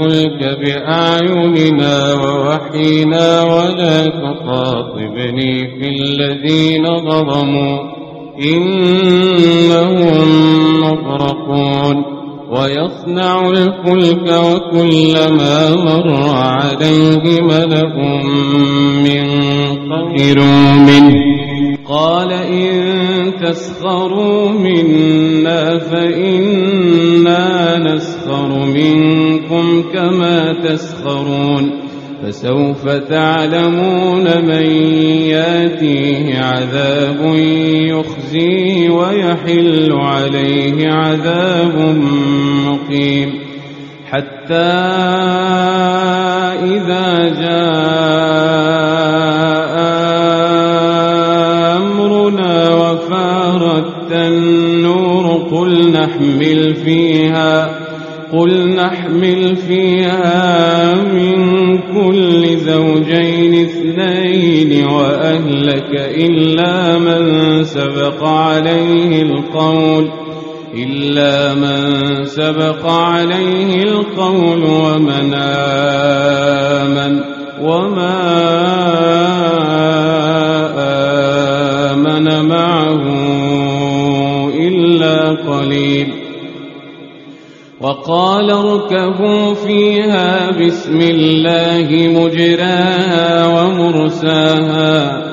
الفلك بأعيننا ووحينا ولا تخاطبني في الذين ظلموا إنهم مغرقون ويصنع الفلك وكلما مر عليه ملأ من قوم منه قال إن تسخروا منا كما تسخرون فسوف تعلمون من ياتيه عذاب يخزيه ويحل عليه عذاب مقيم حتى إذا جاء أمرنا وفارت النور قل نحمل فيها قل نحمل وأهلك إلا من سبق عليه القول إلا من سبق عليه القول ومن آمن وما آمن معه إلا قليل. وقال اركبوا فيها بسم الله مجراها ومرساها.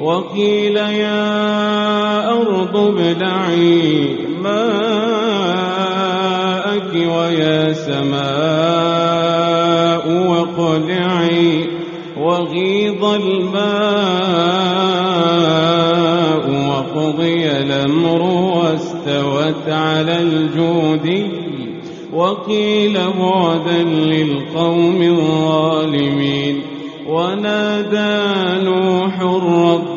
وقيل يا أرض ابلعي ماءك ويا سماء وقلعي وغيض الماء وقضي الأمر واستوت على الجودي وقيل بعدا للقوم الظالمين ونادى نوح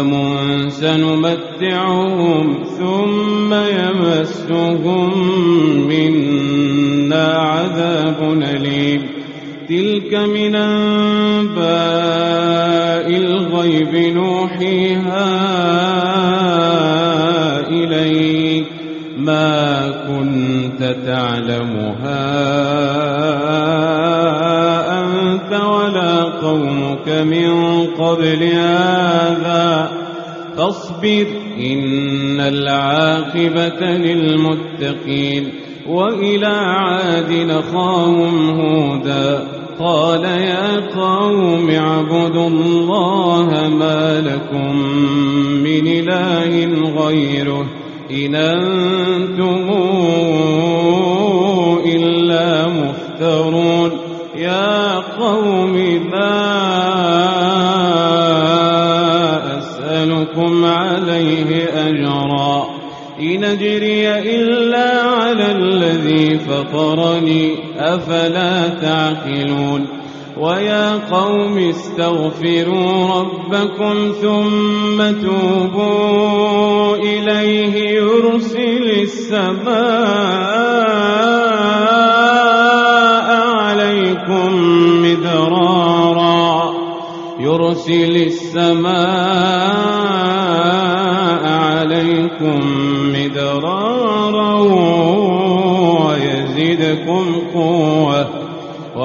وأمم سنمتعهم ثم يمسهم منا عذاب أليم. تلك من أنباء الغيب نوحيها إليك. ما كنت تعلمها قومك من قبل هذا فاصبر إن العاقبة للمتقين وإلى عاد نخاهم هودا قال يا قوم اعبدوا الله ما لكم من إله غيره إن أنتم إلا مفترون يا قوم لا إن أجري إلا على الذي فطرني أفلا تعقلون؟ ويا قوم استغفروا ربكم ثم توبوا إليه يرسل السماء عليكم مدرارا يرسل السماء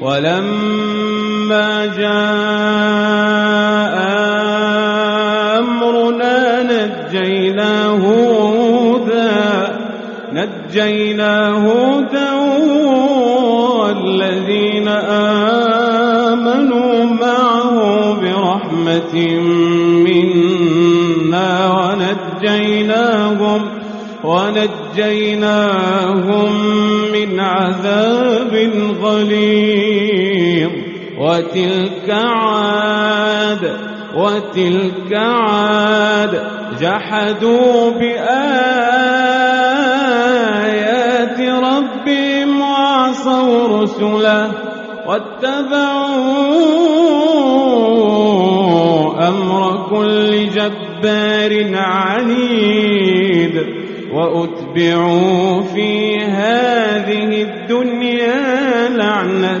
ولما جاء أمرنا نجينا هودا نجينا هودا والذين آمنوا معه برحمة منا ونجيناهم ونجيناهم من عذاب غليظ. وتلك عاد وتلك عاد جحدوا بآيات ربهم وعصوا رسله واتبعوا أمر كل جبار عنيد وأتبعوا في هذه الدنيا لعنة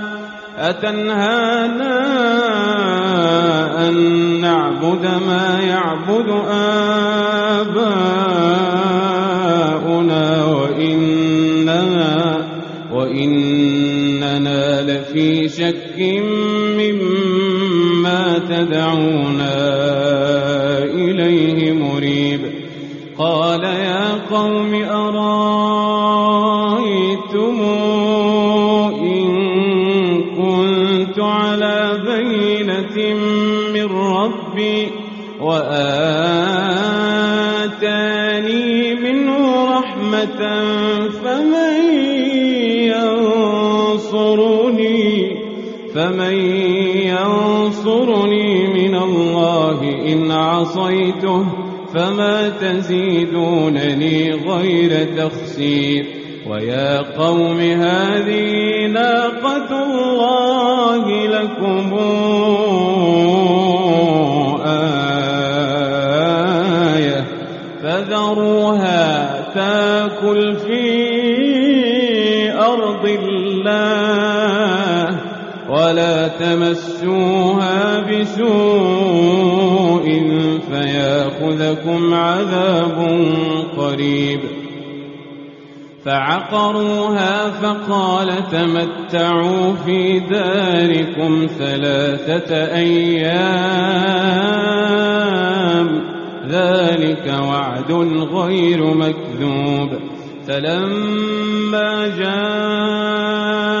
أتنهانا أن نعبد ما يعبد آباؤنا وإننا وإننا لفي شك مما تدعونا إليه مريب. قال يا قوم أرايتم فمن ينصرني من الله إن عصيته فما تزيدونني غير تخسير ويا قوم هذه ناقة الله لكم آية فذروها تاكل في أرض الله تمسوها بسوء فيأخذكم عذاب قريب. فعقروها فقال تمتعوا في داركم ثلاثة أيام. ذلك وعد غير مكذوب. فلما جاء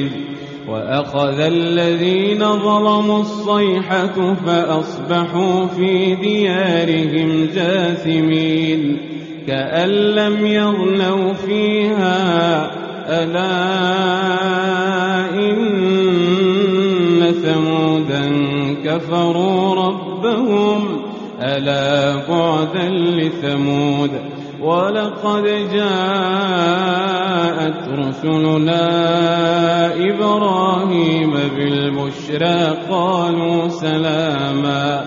وأخذ الذين ظلموا الصيحة فأصبحوا في ديارهم جاثمين كأن لم يغنوا فيها ألا إن ثمودا كفروا ربهم ألا بعدا لثمود ولقد جاءت رسلنا إبراهيم بالبشرى قالوا سلاما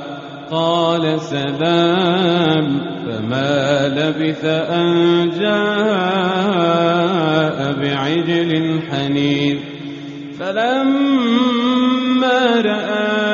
قال سلام فما لبث أن جاء بعجل حنيذ فلما رأى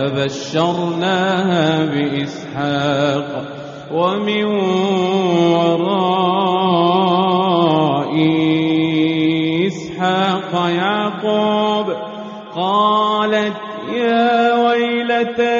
فبشرناها بإسحاق ومن وراء إسحاق يعقوب قالت يا ويلتى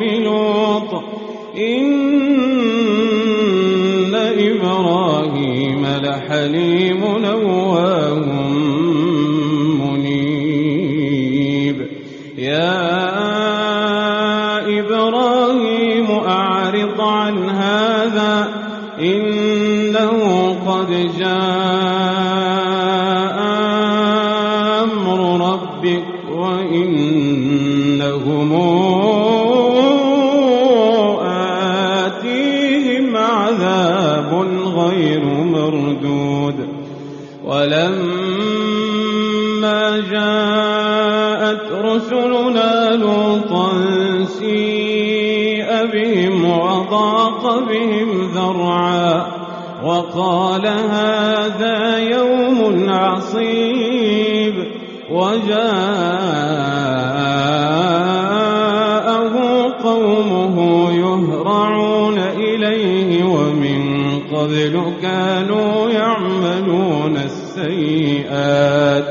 هذا يوم عصيب وجاءه قومه يهرعون إليه ومن قبل كانوا يعملون السيئات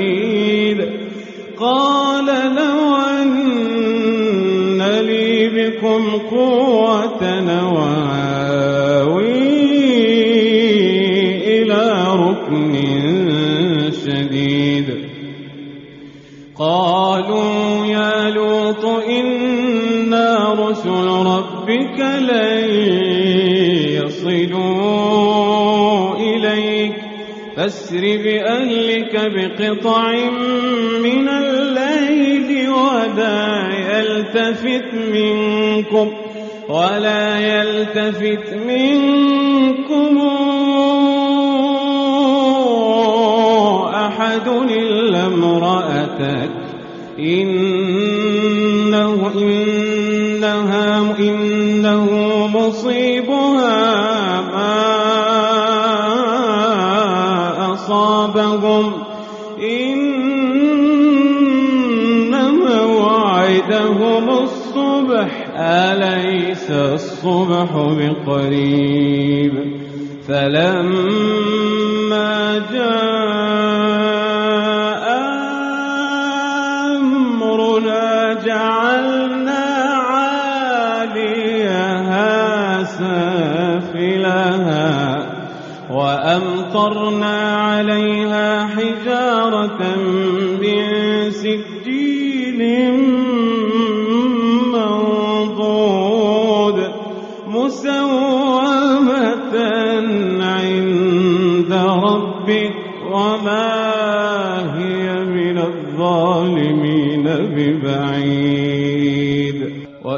بقطع من الليل ولا يلتفت منكم ولا يلتفت منكم أحد إلا امرأتك. إنه إنها إنه مصيبها. أليس الصبح بقريب. فلما جاء أمرنا جعلنا عاليها سافلها وأمطرنا عليها حجارة من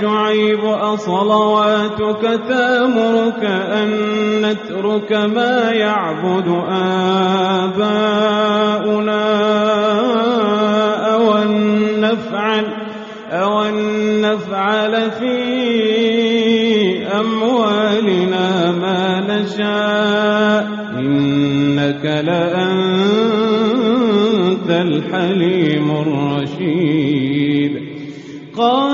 شعيب أصلواتك تامرك أن نترك ما يعبد آباؤنا أو أن نفعل أو أن نفعل في أموالنا ما نشاء. إنك لأنت الحليم الرشيد. قال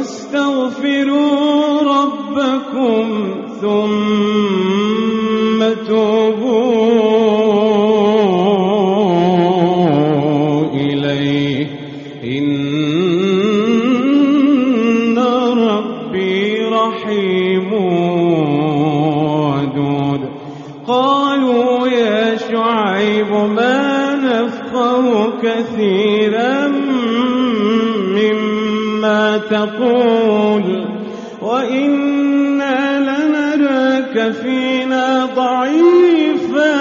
واستغفروا ربكم ثم توبوا إليه. إن ربي رحيم ودود. قالوا يا شعيب ما نفقه كثيرا تقول وإنا لنراك فينا ضعيفا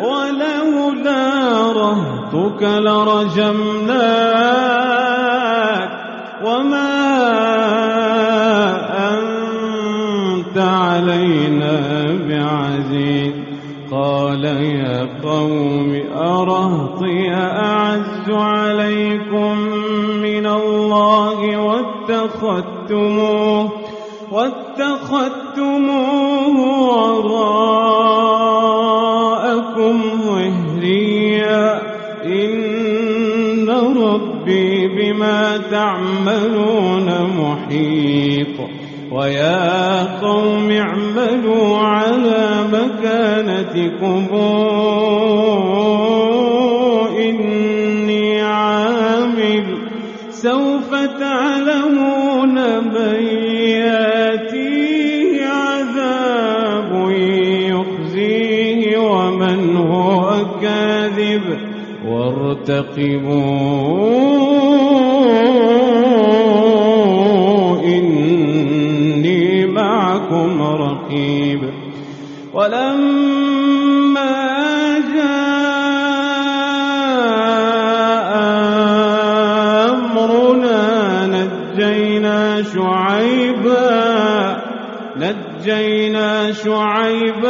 ولولا رهتك لرجمناك وما أنت علينا بعزيز. قال يا قوم واتخذتموه واتخذتموه وراءكم ظهريا إن ربي بما تعملون محيط. ويا وارتقبوا إني معكم رقيب. ولما جاء أمرنا نجينا شعيبا نجينا شعيبا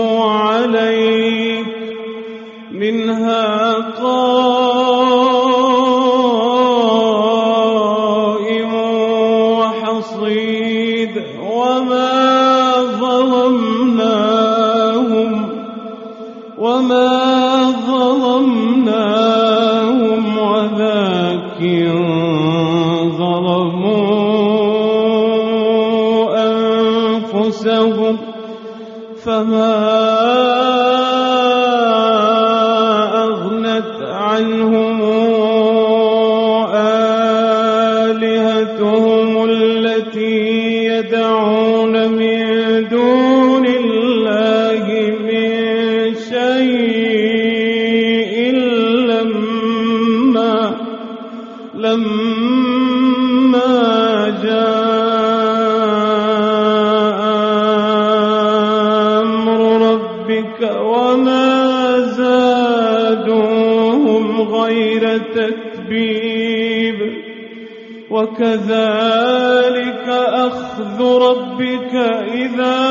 منها وكذلك أخذ ربك إذا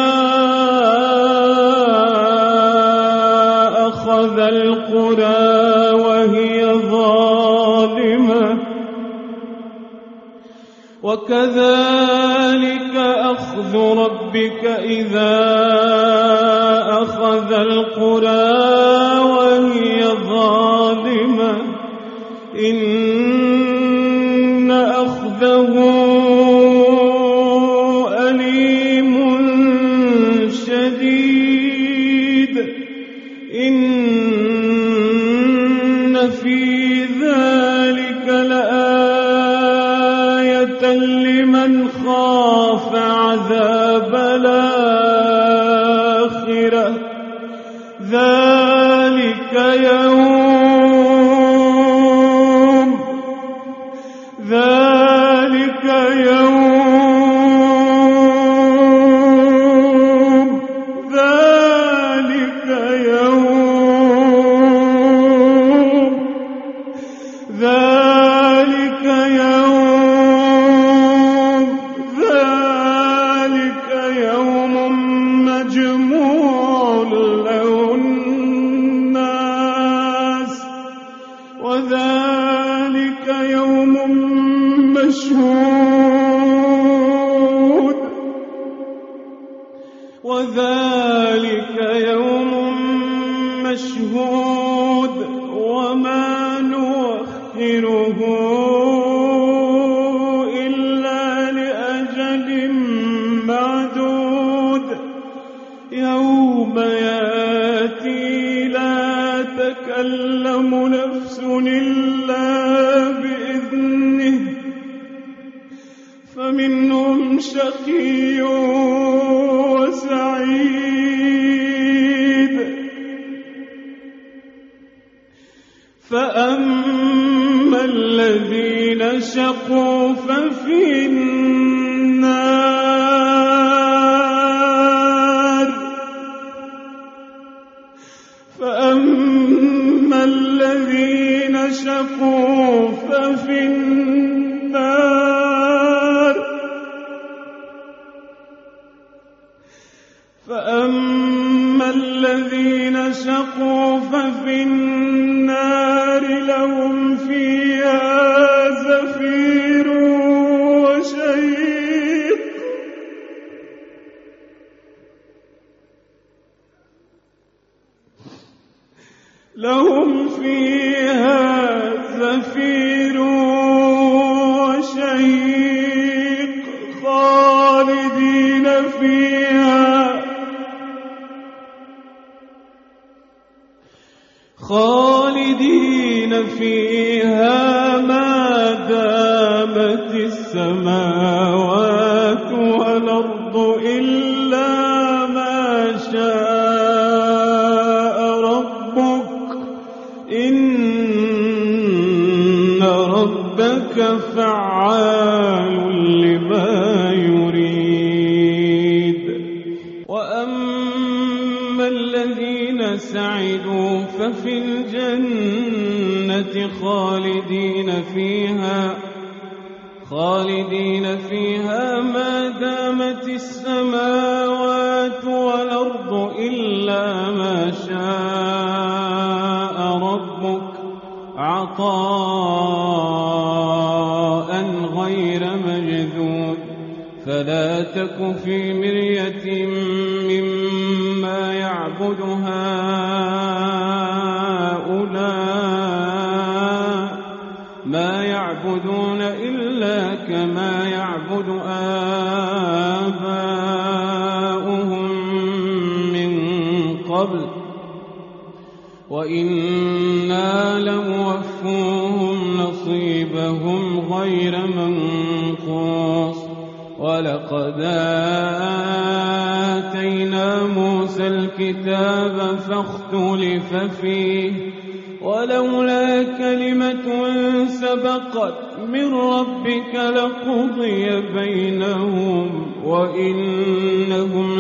أخذ القرى وهي ظالمة. وكذلك أخذ ربك إذا أخذ القرى وهي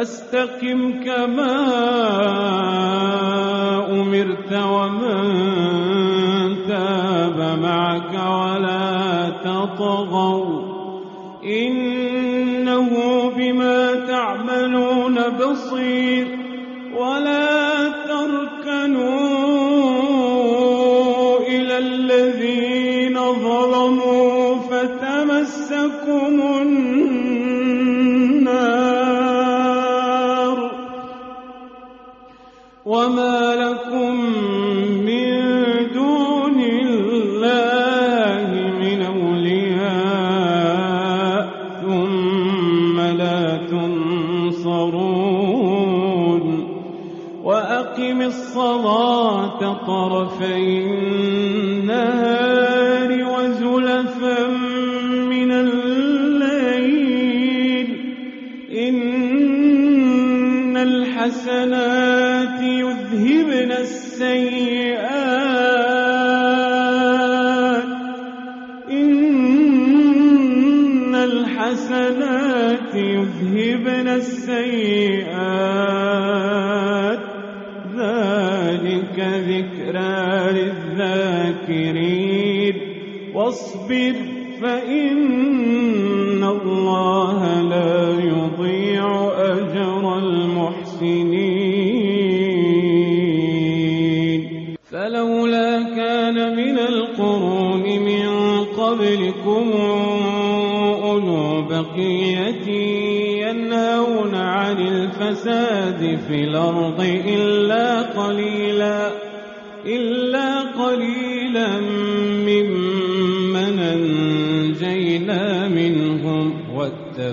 فاستقم كما أمرت ومن تاب معك ولا تطغوا. طرفي النهار وزلفا من الليل إن الحسنات يذهبن السيئات إن الحسنات يذهبن السيئات ذلك ذكرى واصبر فإن الله لا يضيع أجر المحسنين. فلولا كان من القرون من قبلكم أولو بقية ينهون عن الفساد في الأرض إلا قليلا إلا قليلا.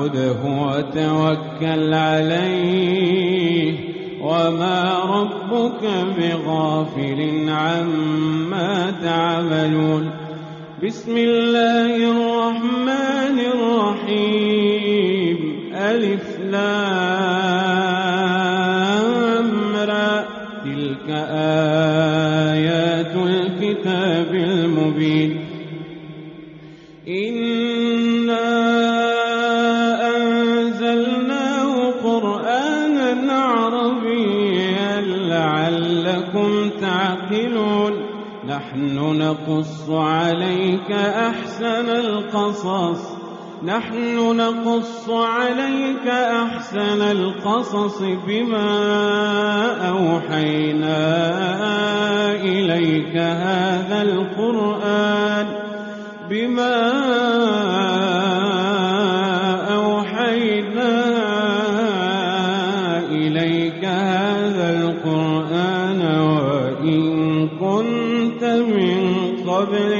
فاعبده وتوكل عليه وما ربك بغافل عما تعملون. بسم الله الرحمن الرحيم. نحن نقص عليك أحسن القصص بما أوحينا إليك هذا القرآن بما أوحينا إليك هذا القرآن وإن كنت من قبله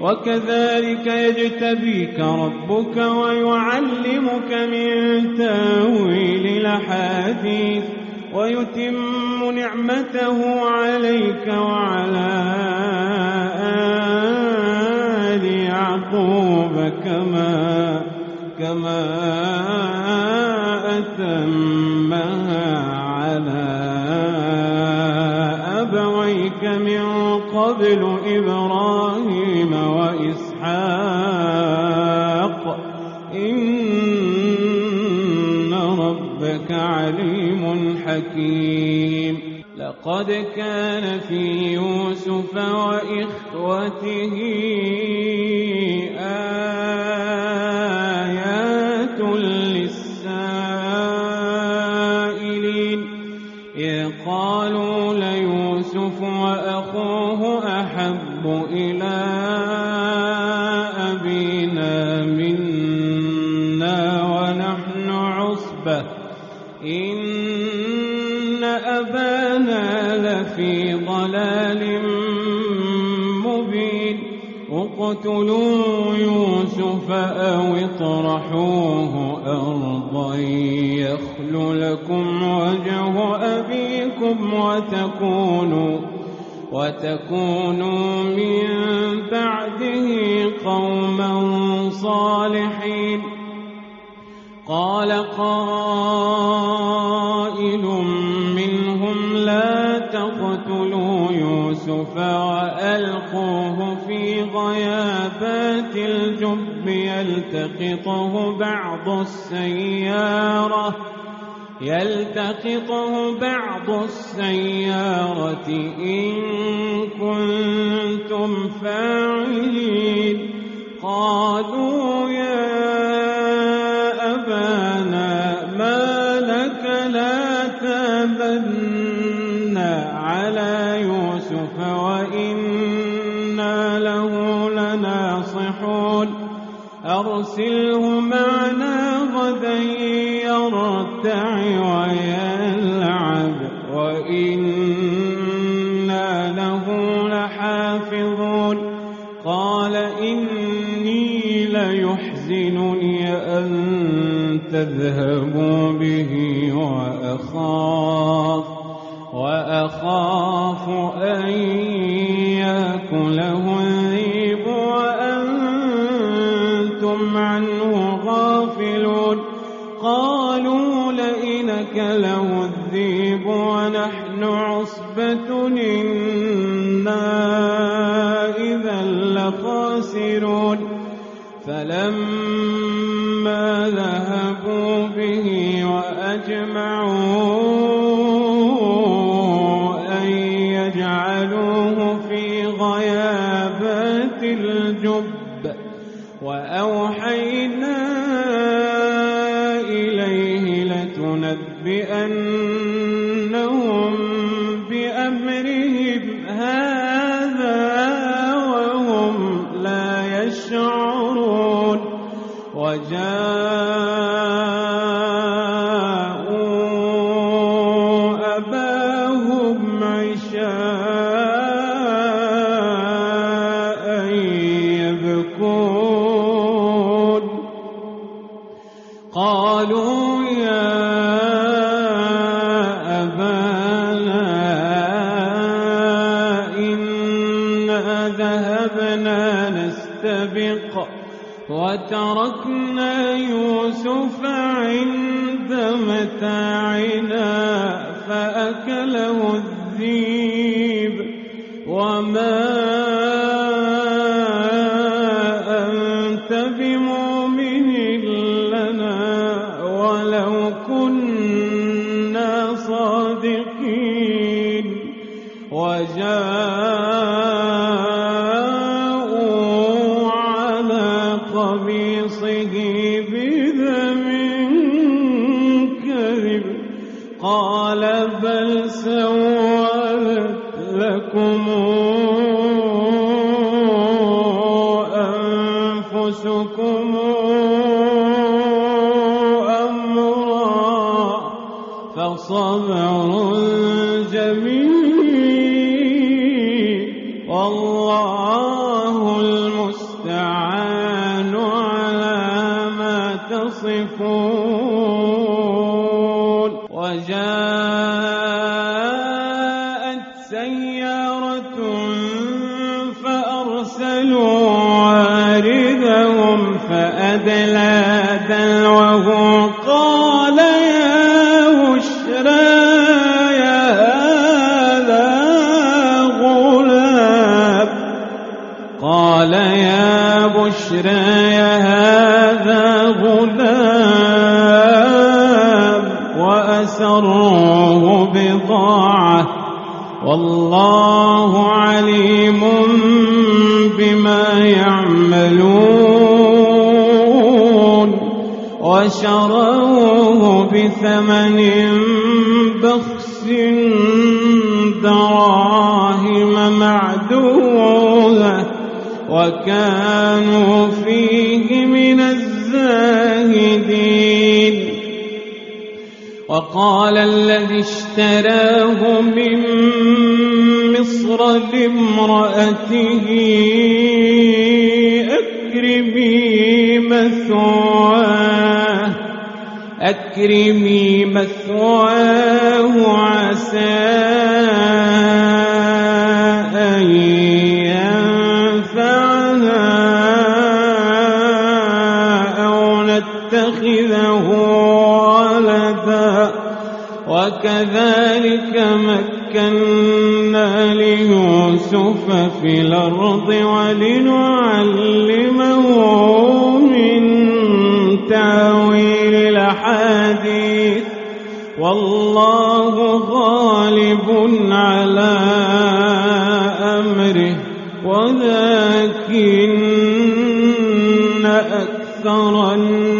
وكذلك يجتبيك ربك ويعلمك من تأويل الأحاديث ويتم نعمته عليك وعلى آل يعقوب كما كما أتمها على أبويك من قبل إبراهيم حكيم لقد كان في يوسف وإخوته اقتلوا يوسف أو اطرحوه أرضا يخل لكم وجه أبيكم وتكونوا وتكونوا من بعده قوما صالحين قال قائل منهم لا تقتلوا يوسف غيابات الجب يلتقطه بعض السيارة يلتقطه بعض السيارة إن كنتم فاعلين. قالوا يا أرسله معنا غدا يرتع ويلعب وإنا له لحافظون. قال إني ليحزنني أن تذهبوا به وأخاف وأخاف أن له الذئب ونحن عصبة إنا إذا لخاسرون. فلما ذهبوا به وأجمعوا وتركنا قميصه بدم كذب. قال بل سولت لكم والله عليم بما يعملون وشروه بثمن بخس دراهم معدودة وكانوا فيه من الزاهدين وقال الذي اشتراه من مصر لامرأته أكرمي مثواه أكرمي مثواه عسى وكذلك مكنا ليوسف في الأرض ولنعلمه من تأويل الأحاديث. والله غالب على أمره ولكن أكثر الناس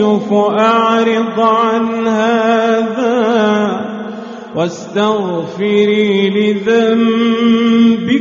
يوسف أعرض عن هذا واستغفري لذنبك